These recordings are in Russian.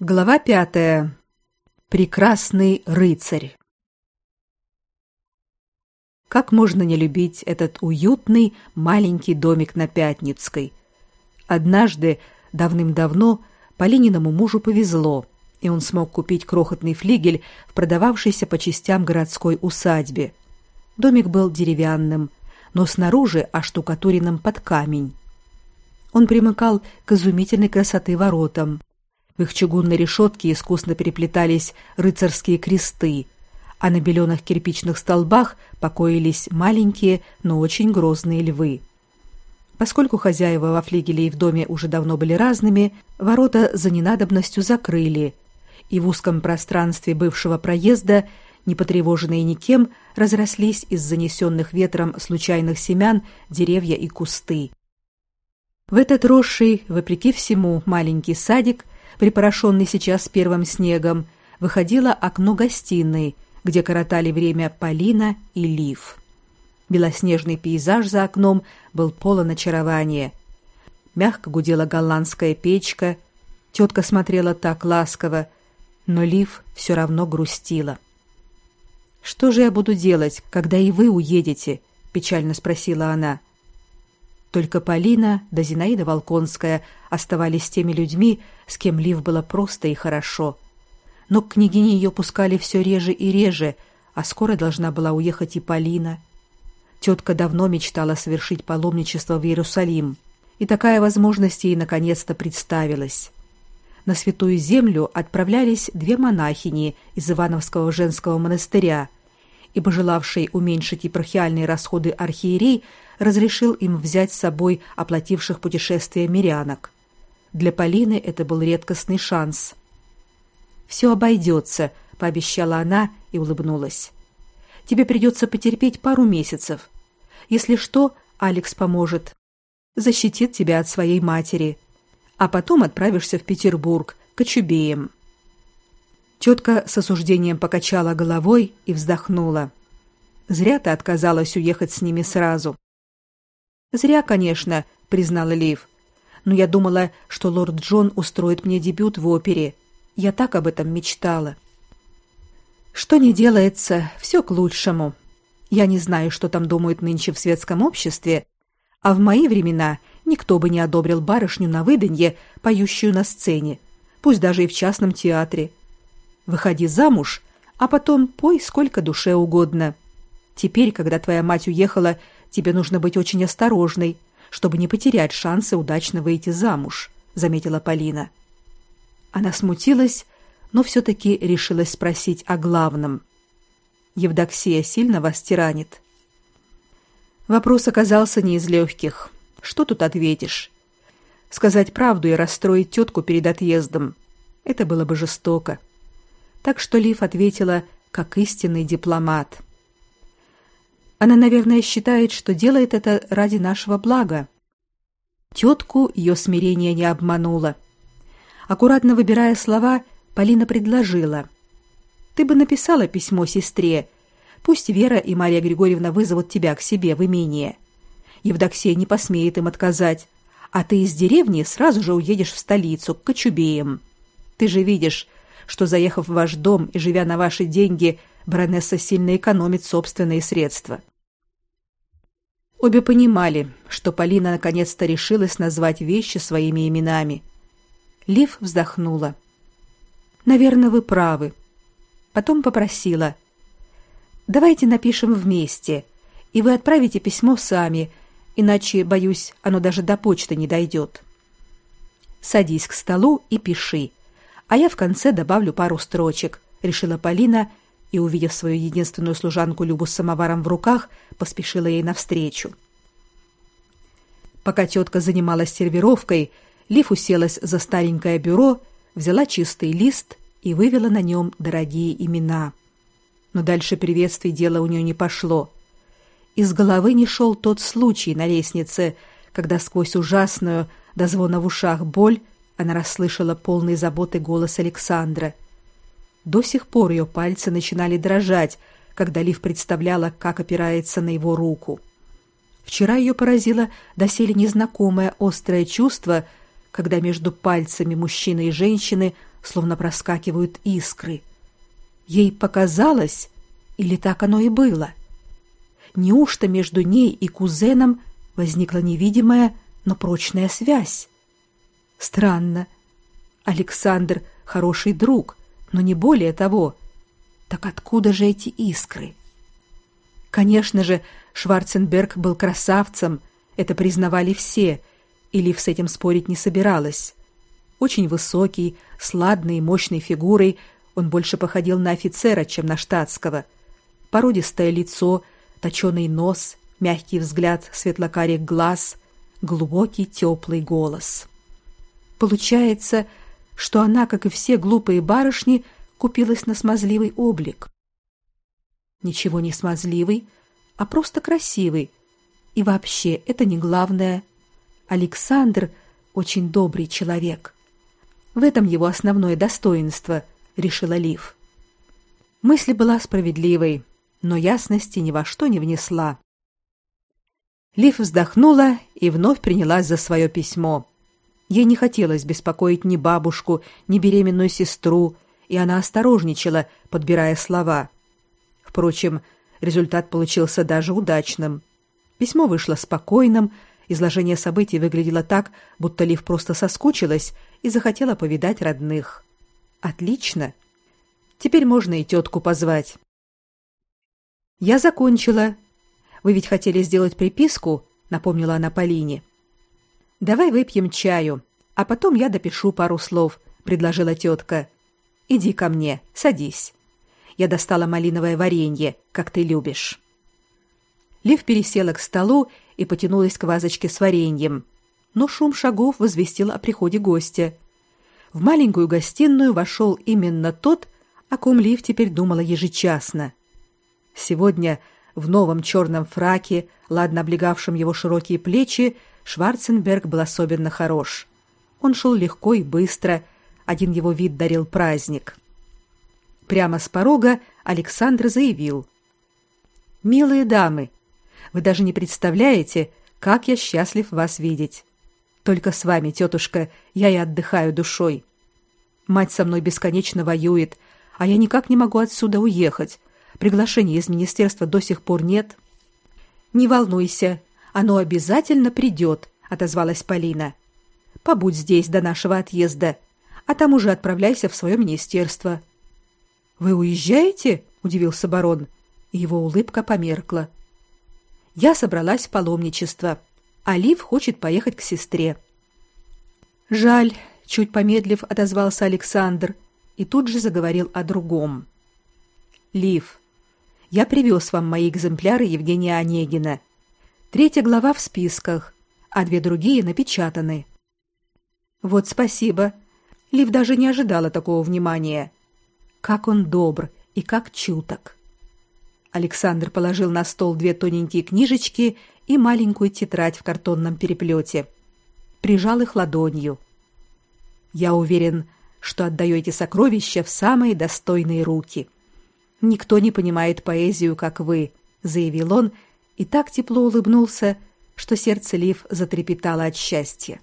Глава пятая. Прекрасный рыцарь. Как можно не любить этот уютный маленький домик на Пятницкой? Однажды, давным-давно, Полининому мужу повезло, и он смог купить крохотный флигель в продававшейся по частям городской усадьбе. Домик был деревянным, но снаружи оштукатуренным под камень. Он примыкал к изумительной красоты воротам – в их чугунной решетке искусно переплетались рыцарские кресты, а на беленых кирпичных столбах покоились маленькие, но очень грозные львы. Поскольку хозяева во флигеле и в доме уже давно были разными, ворота за ненадобностью закрыли, и в узком пространстве бывшего проезда, не потревоженные никем, разрослись из занесенных ветром случайных семян деревья и кусты. В этот росший, вопреки всему, маленький садик припорошенный сейчас первым снегом, выходило окно гостиной, где коротали время Полина и Лив. Белоснежный пейзаж за окном был полон очарования. Мягко гудела голландская печка, тетка смотрела так ласково, но Лив все равно грустила. «Что же я буду делать, когда и вы уедете?» – печально спросила она. – только Полина да Зинаида Волконская оставались теми людьми, с кем Лив было просто и хорошо. Но к княгине ее пускали все реже и реже, а скоро должна была уехать и Полина. Тетка давно мечтала совершить паломничество в Иерусалим, и такая возможность ей наконец-то представилась. На Святую Землю отправлялись две монахини из Ивановского женского монастыря, и пожелавший уменьшить епархиальные расходы архиерей разрешил им взять с собой оплативших путешествие мирянок. Для Полины это был редкостный шанс. «Все обойдется», — пообещала она и улыбнулась. «Тебе придется потерпеть пару месяцев. Если что, Алекс поможет. Защитит тебя от своей матери. А потом отправишься в Петербург, к Очубеям». Тетка с осуждением покачала головой и вздохнула. «Зря ты отказалась уехать с ними сразу. Зря, конечно, признала Лив. Но я думала, что лорд Джон устроит мне дебют в опере. Я так об этом мечтала. Что не делается, все к лучшему. Я не знаю, что там думают нынче в светском обществе, а в мои времена никто бы не одобрил барышню на выданье, поющую на сцене, пусть даже и в частном театре. Выходи замуж, а потом пой сколько душе угодно. Теперь, когда твоя мать уехала, тебе нужно быть очень осторожной, чтобы не потерять шансы удачно выйти замуж, заметила Полина. Она смутилась, но все таки решилась спросить о главном. Евдоксия сильно вас тиранит. Вопрос оказался не из легких. Что тут ответишь? Сказать правду и расстроить тетку перед отъездом это было бы жестоко. Так что Лив ответила как истинный дипломат. Она, наверное, считает, что делает это ради нашего блага. Тетку ее смирение не обмануло. Аккуратно выбирая слова, Полина предложила: "Ты бы написала письмо сестре. Пусть Вера и Мария Григорьевна вызовут тебя к себе в имение. Евдоксия не посмеет им отказать, а ты из деревни сразу же уедешь в столицу к Кочубеям. Ты же видишь, что заехав в ваш дом и живя на ваши деньги, баронесса сильно экономит собственные средства. Обе понимали, что Полина наконец-то решилась назвать вещи своими именами. Лив вздохнула. Наверное, вы правы. Потом попросила: "Давайте напишем вместе, и вы отправите письмо сами, иначе, боюсь, оно даже до почты не дойдет. Садись к столу и пиши, а я в конце добавлю пару строчек", решила Полина и, увидев свою единственную служанку Любу с самоваром в руках, поспешила ей навстречу. Пока тетка занималась сервировкой, Лив уселась за старенькое бюро, взяла чистый лист и вывела на нем дорогие имена. Но дальше приветствий дело у нее не пошло. Из головы не шел тот случай на лестнице, когда сквозь ужасную, до звона в ушах боль, она расслышала полный заботы голос Александра — до сих пор ее пальцы начинали дрожать, когда Лив представляла, как опирается на его руку. Вчера ее поразило доселе незнакомое острое чувство, когда между пальцами мужчины и женщины словно проскакивают искры. Ей показалось, или так оно и было? Неужто между ней и кузеном возникла невидимая, но прочная связь? Странно. Александр хороший друг, но не более того. Так откуда же эти искры? Конечно же, Шварценберг был красавцем, это признавали все, и Лив с этим спорить не собиралась. Очень высокий, с и мощной фигурой, он больше походил на офицера, чем на штатского. Породистое лицо, точеный нос, мягкий взгляд светлокарих глаз, глубокий теплый голос. Получается, что она, как и все глупые барышни, купилась на смазливый облик. Ничего не смазливый, а просто красивый. И вообще, это не главное. Александр очень добрый человек. В этом его основное достоинство, решила Лив. Мысль была справедливой, но ясности ни во что не внесла. Лив вздохнула и вновь принялась за свое письмо. Ей не хотелось беспокоить ни бабушку, ни беременную сестру, и она осторожничала, подбирая слова. Впрочем, результат получился даже удачным. Письмо вышло спокойным, изложение событий выглядело так, будто Лив просто соскучилась и захотела повидать родных. Отлично. Теперь можно и тетку позвать. Я закончила. Вы ведь хотели сделать приписку, напомнила она Полине. Давай выпьем чаю, а потом я допишу пару слов, предложила тетка. Иди ко мне, садись. Я достала малиновое варенье, как ты любишь. Лив пересела к столу и потянулась к вазочке с вареньем. Но шум шагов возвестил о приходе гостя. В маленькую гостиную вошел именно тот, о ком Лив теперь думала ежечасно. Сегодня в новом черном фраке, ладно облегавшем его широкие плечи, Шварценберг был особенно хорош. Он шел легко и быстро, один его вид дарил праздник. Прямо с порога Александр заявил: "Милые дамы, вы даже не представляете, как я счастлив вас видеть. Только с вами, тетушка, я и отдыхаю душой. Мать со мной бесконечно воюет, а я никак не могу отсюда уехать. Приглашения из министерства до сих пор нет. Не волнуйся, оно обязательно придет», — отозвалась Полина. Побудь здесь до нашего отъезда, а там уже отправляйся в свое министерство. Вы уезжаете? удивился барон. Его улыбка померкла. Я собралась в паломничество. Алив хочет поехать к сестре. Жаль, чуть помедлив отозвался Александр и тут же заговорил о другом. Лив, я привез вам мои экземпляры Евгения Онегина. Третья глава в списках, а две другие напечатаны. Вот спасибо. Лив даже не ожидала такого внимания. Как он добр и как чуток. Александр положил на стол две тоненькие книжечки и маленькую тетрадь в картонном переплете. Прижал их ладонью. Я уверен, что отдаете сокровища в самые достойные руки. Никто не понимает поэзию, как вы, заявил он и так тепло улыбнулся, что сердце Лив затрепетало от счастья.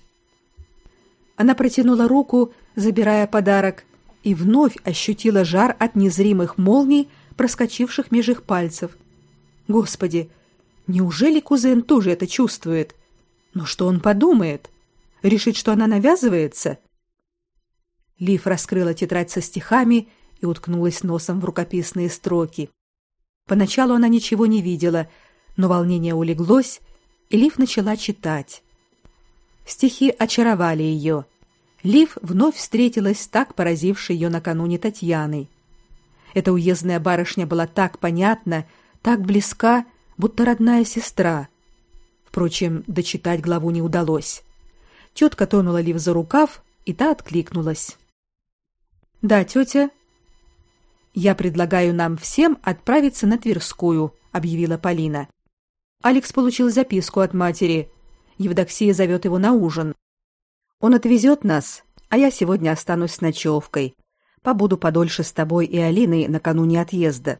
Она протянула руку, забирая подарок, и вновь ощутила жар от незримых молний, проскочивших меж их пальцев. Господи, неужели кузен тоже это чувствует? Но что он подумает? Решит, что она навязывается? Лив раскрыла тетрадь со стихами и уткнулась носом в рукописные строки. Поначалу она ничего не видела, но волнение улеглось, и Лив начала читать. Стихи очаровали ее. Лив вновь встретилась с так поразившей ее накануне Татьяной. Эта уездная барышня была так понятна, так близка, будто родная сестра. Впрочем, дочитать главу не удалось. Тетка тронула Лив за рукав, и та откликнулась. «Да, тетя?» «Я предлагаю нам всем отправиться на Тверскую», — объявила Полина. Алекс получил записку от матери. Евдоксия зовет его на ужин. Он отвезет нас, а я сегодня останусь с ночевкой. Побуду подольше с тобой и Алиной накануне отъезда.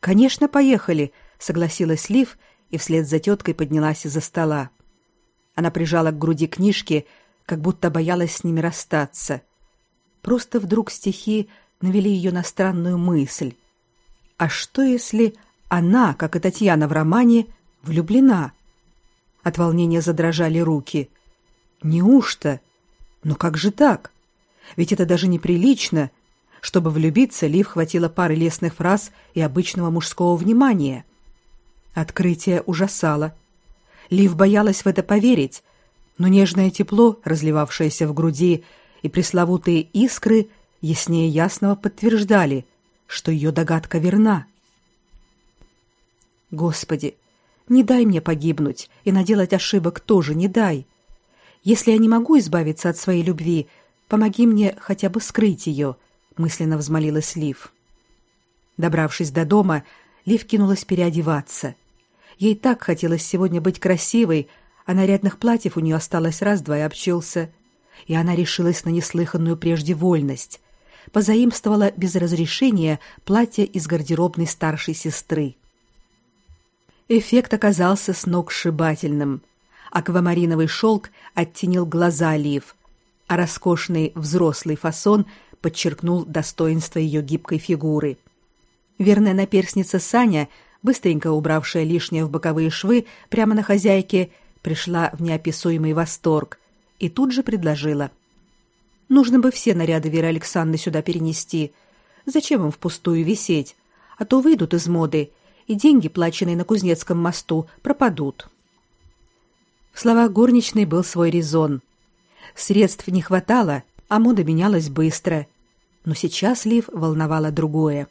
Конечно, поехали, согласилась Лив и вслед за теткой поднялась из-за стола. Она прижала к груди книжки, как будто боялась с ними расстаться. Просто вдруг стихи навели ее на странную мысль. А что если она, как и Татьяна в романе, влюблена? От волнения задрожали руки. Неужто? Но как же так? Ведь это даже неприлично. Чтобы влюбиться, Лив хватило пары лестных фраз и обычного мужского внимания. Открытие ужасало. Лив боялась в это поверить, но нежное тепло, разливавшееся в груди, и пресловутые искры яснее ясного подтверждали, что ее догадка верна. Господи, не дай мне погибнуть, и наделать ошибок тоже не дай. Если я не могу избавиться от своей любви, помоги мне хотя бы скрыть ее, мысленно взмолилась Лив. Добравшись до дома, Лив кинулась переодеваться. Ей так хотелось сегодня быть красивой, а нарядных платьев у нее осталось раз-два и обчелся. И она решилась на неслыханную прежде вольность. Позаимствовала без разрешения платье из гардеробной старшей сестры. Эффект оказался сногсшибательным. Аквамариновый шелк оттенил глаза Лив, а роскошный взрослый фасон подчеркнул достоинство ее гибкой фигуры. Верная наперсница Саня, быстренько убравшая лишнее в боковые швы прямо на хозяйке, пришла в неописуемый восторг и тут же предложила: "Нужно бы все наряды Веры Александры сюда перенести. Зачем им впустую висеть? А то выйдут из моды, и деньги, плаченные на Кузнецком мосту, пропадут. В словах горничной был свой резон. Средств не хватало, а мода менялась быстро. Но сейчас Лив волновало другое.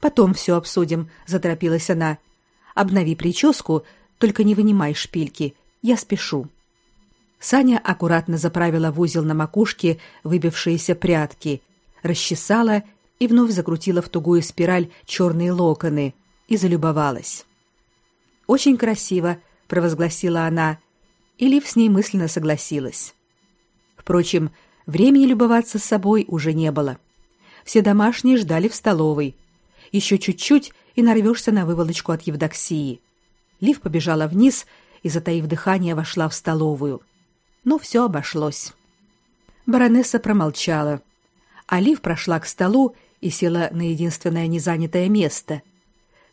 «Потом все обсудим», — заторопилась она. «Обнови прическу, только не вынимай шпильки. Я спешу». Саня аккуратно заправила в узел на макушке выбившиеся прядки, расчесала и вновь закрутила в тугую спираль черные локоны — и залюбовалась. «Очень красиво», — провозгласила она, и Лив с ней мысленно согласилась. Впрочем, времени любоваться собой уже не было. Все домашние ждали в столовой. Еще чуть-чуть, и нарвешься на выволочку от Евдоксии. Лив побежала вниз и, затаив дыхание, вошла в столовую. Но все обошлось. Баронесса промолчала. А Лив прошла к столу и села на единственное незанятое место —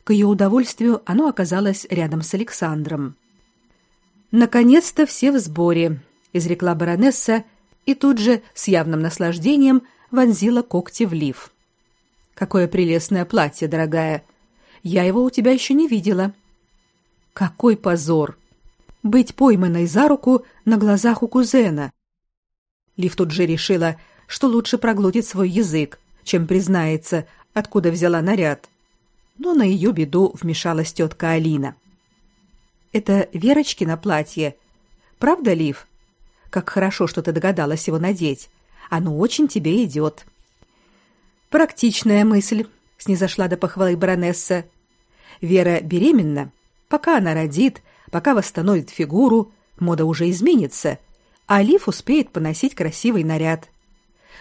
к ее удовольствию оно оказалось рядом с Александром. Наконец-то все в сборе, изрекла баронесса и тут же с явным наслаждением вонзила когти в лиф. Какое прелестное платье, дорогая. Я его у тебя еще не видела. Какой позор быть пойманной за руку на глазах у кузена. Лив тут же решила, что лучше проглотит свой язык, чем признается, откуда взяла наряд но на ее беду вмешалась тетка Алина. Это Верочкино платье. Правда, Лив? Как хорошо, что ты догадалась его надеть. Оно очень тебе идет. Практичная мысль, снизошла до похвалы баронесса. Вера беременна. Пока она родит, пока восстановит фигуру, мода уже изменится, а Лив успеет поносить красивый наряд.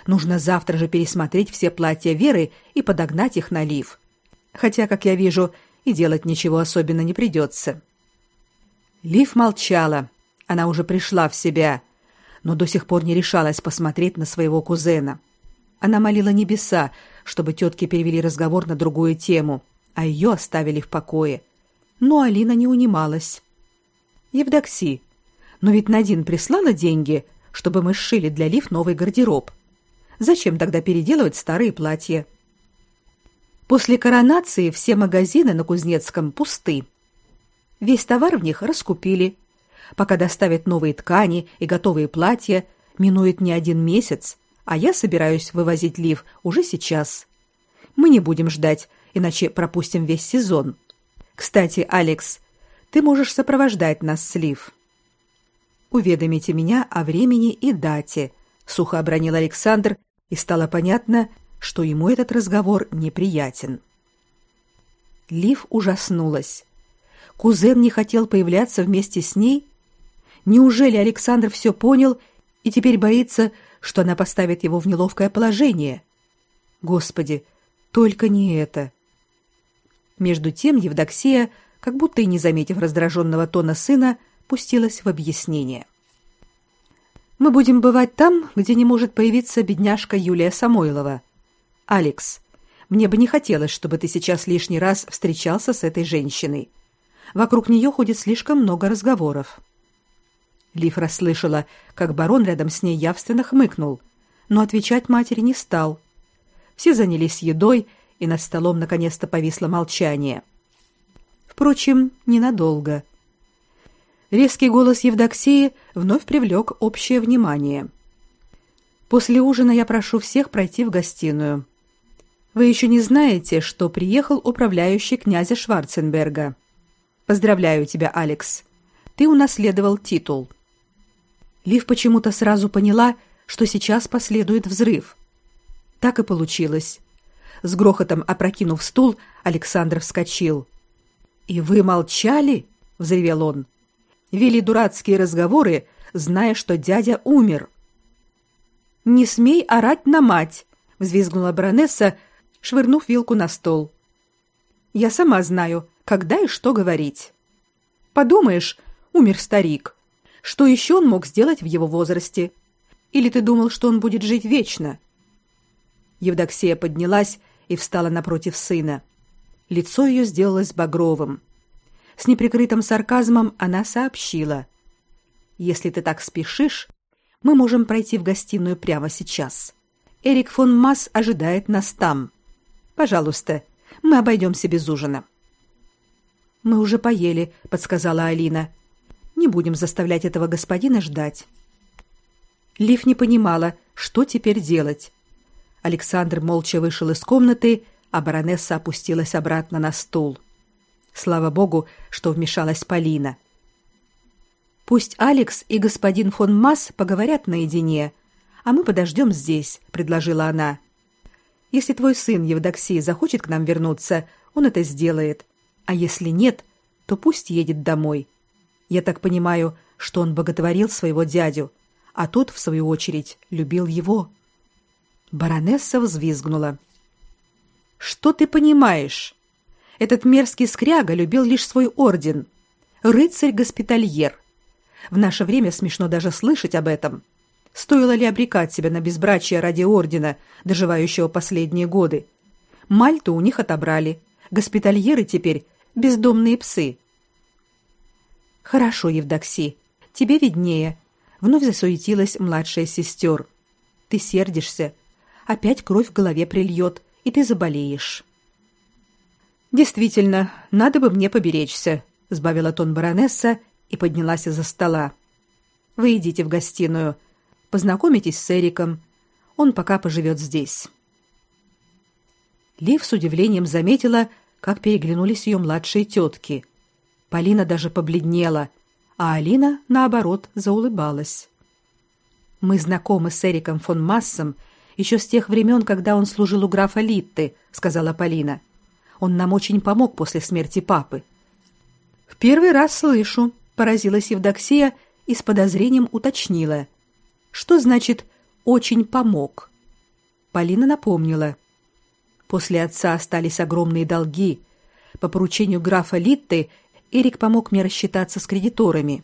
Нужно завтра же пересмотреть все платья Веры и подогнать их на Лив хотя, как я вижу, и делать ничего особенно не придется. Лив молчала. Она уже пришла в себя, но до сих пор не решалась посмотреть на своего кузена. Она молила небеса, чтобы тетки перевели разговор на другую тему, а ее оставили в покое. Но Алина не унималась. Евдокси, но ведь Надин прислала деньги, чтобы мы сшили для Лив новый гардероб. Зачем тогда переделывать старые платья? После коронации все магазины на Кузнецком пусты. Весь товар в них раскупили. Пока доставят новые ткани и готовые платья, минует не один месяц, а я собираюсь вывозить лив уже сейчас. Мы не будем ждать, иначе пропустим весь сезон. Кстати, Алекс, ты можешь сопровождать нас с лив. Уведомите меня о времени и дате, сухо обронил Александр, и стало понятно, что ему этот разговор неприятен. Лив ужаснулась. Кузен не хотел появляться вместе с ней? Неужели Александр все понял и теперь боится, что она поставит его в неловкое положение? Господи, только не это. Между тем Евдоксия, как будто и не заметив раздраженного тона сына, пустилась в объяснение. Мы будем бывать там, где не может появиться бедняжка Юлия Самойлова. Алекс, мне бы не хотелось, чтобы ты сейчас лишний раз встречался с этой женщиной. Вокруг нее ходит слишком много разговоров. Лив расслышала, как барон рядом с ней явственно хмыкнул, но отвечать матери не стал. Все занялись едой, и над столом наконец-то повисло молчание. Впрочем, ненадолго. Резкий голос Евдоксии вновь привлек общее внимание. После ужина я прошу всех пройти в гостиную. Вы еще не знаете, что приехал управляющий князя Шварценберга. Поздравляю тебя, Алекс. Ты унаследовал титул. Лив почему-то сразу поняла, что сейчас последует взрыв. Так и получилось. С грохотом опрокинув стул, Александр вскочил. «И вы молчали?» — взревел он. «Вели дурацкие разговоры, зная, что дядя умер». «Не смей орать на мать!» — взвизгнула баронесса, швырнув вилку на стол. «Я сама знаю, когда и что говорить. Подумаешь, умер старик. Что еще он мог сделать в его возрасте? Или ты думал, что он будет жить вечно?» Евдоксия поднялась и встала напротив сына. Лицо ее сделалось багровым. С неприкрытым сарказмом она сообщила: "Если ты так спешишь, мы можем пройти в гостиную прямо сейчас. Эрик фон Масс ожидает нас там. Пожалуйста, мы обойдемся без ужина". Мы уже поели, подсказала Алина. Не будем заставлять этого господина ждать. Лив не понимала, что теперь делать. Александр молча вышел из комнаты, а баронесса опустилась обратно на стул. Слава богу, что вмешалась Полина. Пусть Алекс и господин фон Масс поговорят наедине, а мы подождем здесь, предложила она. Если твой сын Евдоксий захочет к нам вернуться, он это сделает. А если нет, то пусть едет домой. Я так понимаю, что он боготворил своего дядю, а тот в свою очередь любил его. Баронесса взвизгнула. Что ты понимаешь? Этот мерзкий скряга любил лишь свой орден. Рыцарь-госпитальер. В наше время смешно даже слышать об этом. Стоило ли обрекать себя на безбрачие ради ордена, доживающего последние годы? Мальту у них отобрали. Госпитальеры теперь бездомные псы. Хорошо, Евдокси, тебе виднее. Вновь засуетилась младшая сестер. Ты сердишься, опять кровь в голове прильет, и ты заболеешь. Действительно, надо бы мне поберечься, сбавила тон баронесса и поднялась из-за стола. Вы идите в гостиную, познакомитесь с Эриком. Он пока поживет здесь. Лив с удивлением заметила, как переглянулись ее младшие тетки. Полина даже побледнела, а Алина, наоборот, заулыбалась. Мы знакомы с Эриком фон Массом еще с тех времен, когда он служил у графа Литты, сказала Полина. Он нам очень помог после смерти папы. В первый раз слышу, поразилась Евдоксия и с подозрением уточнила: что значит очень помог? Полина напомнила: после отца остались огромные долги. По поручению графа Литты Эрик помог мне рассчитаться с кредиторами.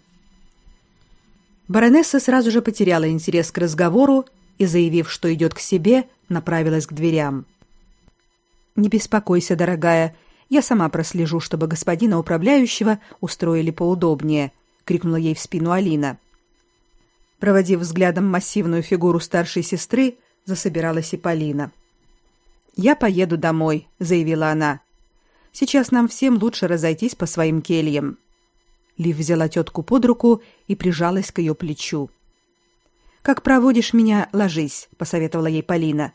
Баронесса сразу же потеряла интерес к разговору и, заявив, что идет к себе, направилась к дверям. «Не беспокойся, дорогая, я сама прослежу, чтобы господина управляющего устроили поудобнее», — крикнула ей в спину Алина. Проводив взглядом массивную фигуру старшей сестры, засобиралась и Полина. «Я поеду домой», — заявила она. «Сейчас нам всем лучше разойтись по своим кельям». Лив взяла тетку под руку и прижалась к ее плечу. Как проводишь меня, ложись, посоветовала ей Полина.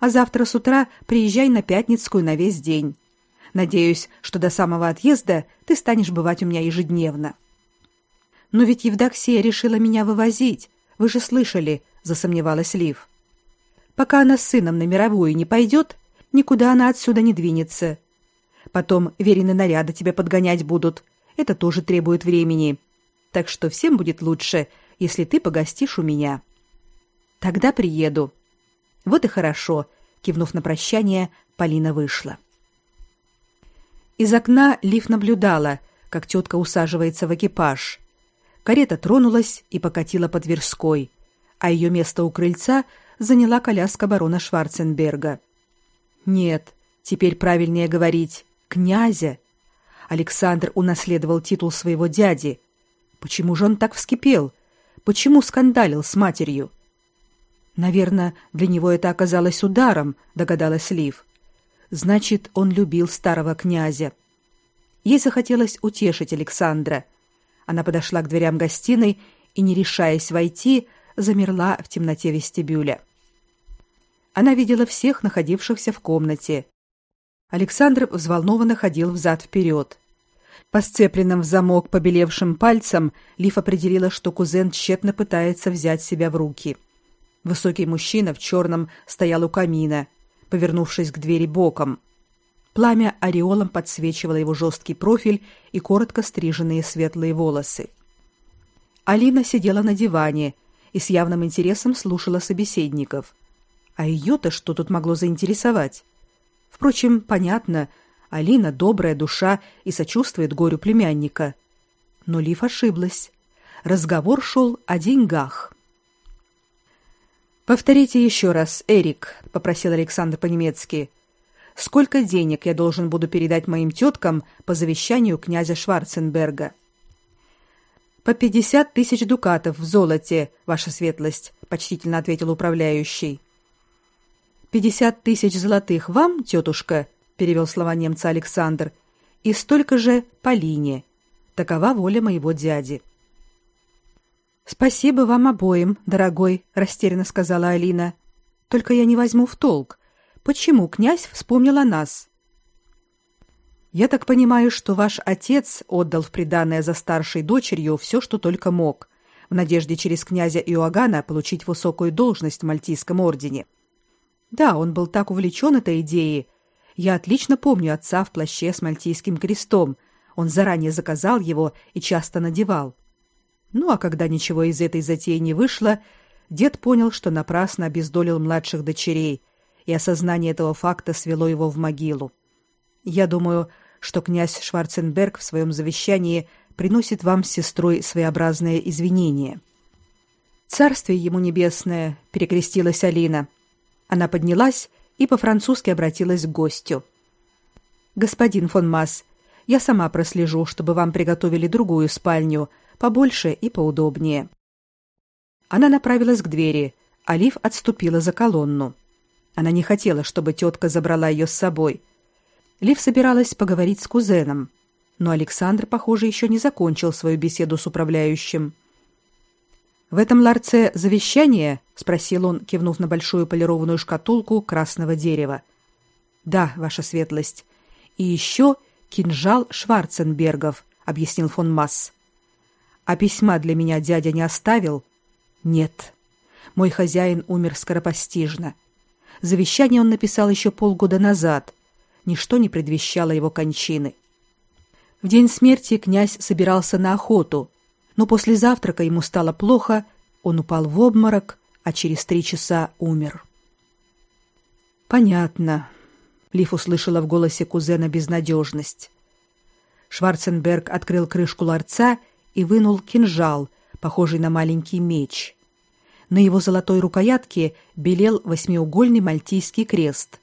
А завтра с утра приезжай на Пятницкую на весь день. Надеюсь, что до самого отъезда ты станешь бывать у меня ежедневно. Но ведь Евдоксия решила меня вывозить. Вы же слышали, засомневалась Лив. Пока она с сыном на мировую не пойдет, никуда она отсюда не двинется. Потом верены наряды тебя подгонять будут. Это тоже требует времени. Так что всем будет лучше, если ты погостишь у меня. Тогда приеду. Вот и хорошо, кивнув на прощание, Полина вышла. Из окна Лив наблюдала, как тетка усаживается в экипаж. Карета тронулась и покатила по Тверской, а ее место у крыльца заняла коляска барона Шварценберга. Нет, теперь правильнее говорить князя. Александр унаследовал титул своего дяди. Почему же он так вскипел? Почему скандалил с матерью? Наверное, для него это оказалось ударом, догадалась Лив. Значит, он любил старого князя. Ей захотелось утешить Александра. Она подошла к дверям гостиной и, не решаясь войти, замерла в темноте вестибюля. Она видела всех находившихся в комнате. Александр взволнованно ходил взад вперед. По сцепленным в замок побелевшим пальцам Лив определила, что кузен тщетно пытается взять себя в руки. Высокий мужчина в черном стоял у камина, повернувшись к двери боком. Пламя ореолом подсвечивало его жесткий профиль и коротко стриженные светлые волосы. Алина сидела на диване и с явным интересом слушала собеседников. А ее-то что тут могло заинтересовать? Впрочем, понятно, Алина добрая душа и сочувствует горю племянника. Но Лив ошиблась. Разговор шел о деньгах. Повторите еще раз, Эрик, попросил Александр по-немецки. Сколько денег я должен буду передать моим теткам по завещанию князя Шварценберга? По пятьдесят тысяч дукатов в золоте, ваша светлость, почтительно ответил управляющий. Пятьдесят тысяч золотых вам, тетушка, перевел слова немца Александр, и столько же Полине. Такова воля моего дяди. Спасибо вам обоим, дорогой, растерянно сказала Алина. Только я не возьму в толк, почему князь вспомнил о нас. Я так понимаю, что ваш отец отдал в приданое за старшей дочерью все, что только мог, в надежде через князя Иоганна получить высокую должность в Мальтийском ордене. Да, он был так увлечен этой идеей. Я отлично помню отца в плаще с мальтийским крестом. Он заранее заказал его и часто надевал. Ну а когда ничего из этой затеи не вышло, дед понял, что напрасно обездолил младших дочерей, и осознание этого факта свело его в могилу. Я думаю, что князь Шварценберг в своем завещании приносит вам с сестрой своеобразное извинение. Царствие ему небесное, перекрестилась Алина. Она поднялась и по-французски обратилась к гостю. Господин фон Масс, я сама прослежу, чтобы вам приготовили другую спальню, побольше и поудобнее. Она направилась к двери, а Лив отступила за колонну. Она не хотела, чтобы тетка забрала ее с собой. Лив собиралась поговорить с кузеном, но Александр, похоже, еще не закончил свою беседу с управляющим. В этом ларце завещание, спросил он, кивнув на большую полированную шкатулку красного дерева. Да, ваша светлость. И еще кинжал Шварценбергов, объяснил фон Масс. А письма для меня дядя не оставил? Нет. Мой хозяин умер скоропостижно. Завещание он написал еще полгода назад. Ничто не предвещало его кончины. В день смерти князь собирался на охоту, но после завтрака ему стало плохо, он упал в обморок, а через три часа умер. Понятно. Лиф услышала в голосе кузена безнадежность. Шварценберг открыл крышку ларца и вынул кинжал, похожий на маленький меч. На его золотой рукоятке белел восьмиугольный мальтийский крест.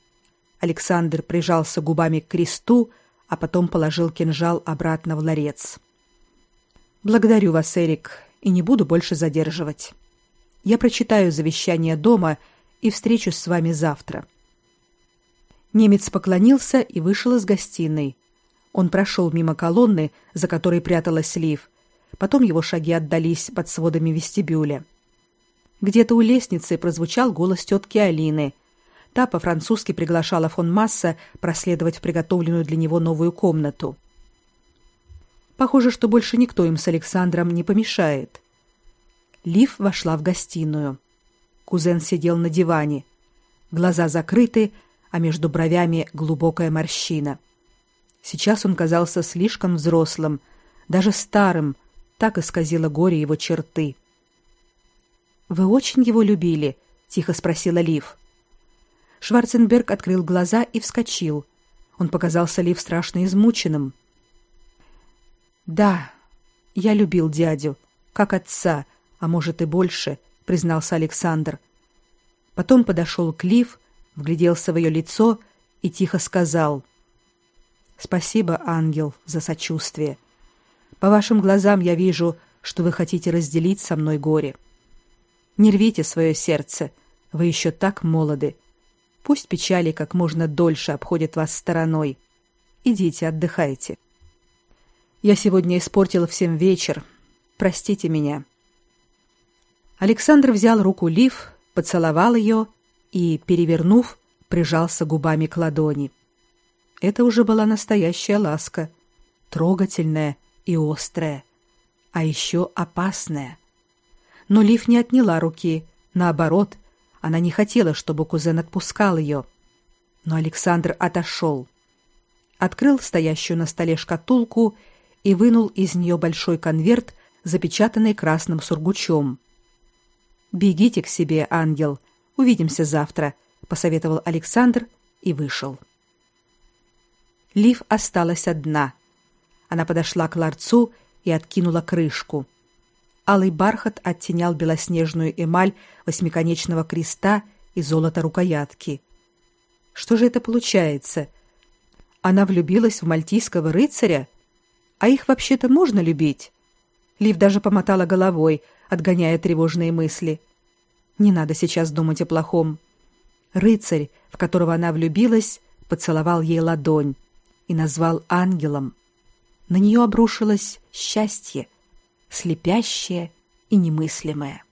Александр прижался губами к кресту, а потом положил кинжал обратно в ларец. Благодарю вас, Эрик, и не буду больше задерживать. Я прочитаю завещание дома и встречусь с вами завтра. Немец поклонился и вышел из гостиной. Он прошел мимо колонны, за которой пряталась Лив, Потом его шаги отдались под сводами вестибюля. Где-то у лестницы прозвучал голос тетки Алины. Та по-французски приглашала фон Масса проследовать в приготовленную для него новую комнату. Похоже, что больше никто им с Александром не помешает. Лив вошла в гостиную. Кузен сидел на диване. Глаза закрыты, а между бровями глубокая морщина. Сейчас он казался слишком взрослым, даже старым, так исказило горе его черты. Вы очень его любили, тихо спросила Лив. Шварценберг открыл глаза и вскочил. Он показался Лив страшно измученным. Да, я любил дядю, как отца, а может и больше, признался Александр. Потом подошел к Лив, вгляделся в ее лицо и тихо сказал: "Спасибо, ангел, за сочувствие. По вашим глазам я вижу, что вы хотите разделить со мной горе. Не рвите свое сердце, вы еще так молоды. Пусть печали как можно дольше обходят вас стороной. Идите, отдыхайте. Я сегодня испортил всем вечер. Простите меня. Александр взял руку Лив, поцеловал ее и, перевернув, прижался губами к ладони. Это уже была настоящая ласка, трогательная и острая, а еще опасная. Но Лив не отняла руки, наоборот, она не хотела, чтобы кузен отпускал ее. Но Александр отошел. Открыл стоящую на столе шкатулку и вынул из нее большой конверт, запечатанный красным сургучом. «Бегите к себе, ангел. Увидимся завтра», — посоветовал Александр и вышел. Лив осталась одна. Она подошла к ларцу и откинула крышку алый бархат оттенял белоснежную эмаль восьмиконечного креста и золото рукоятки. Что же это получается? Она влюбилась в мальтийского рыцаря, а их вообще-то можно любить. Лив даже помотала головой, отгоняя тревожные мысли. Не надо сейчас думать о плохом. Рыцарь, в которого она влюбилась, поцеловал ей ладонь и назвал ангелом. На нее обрушилось счастье слепящее и немыслимое.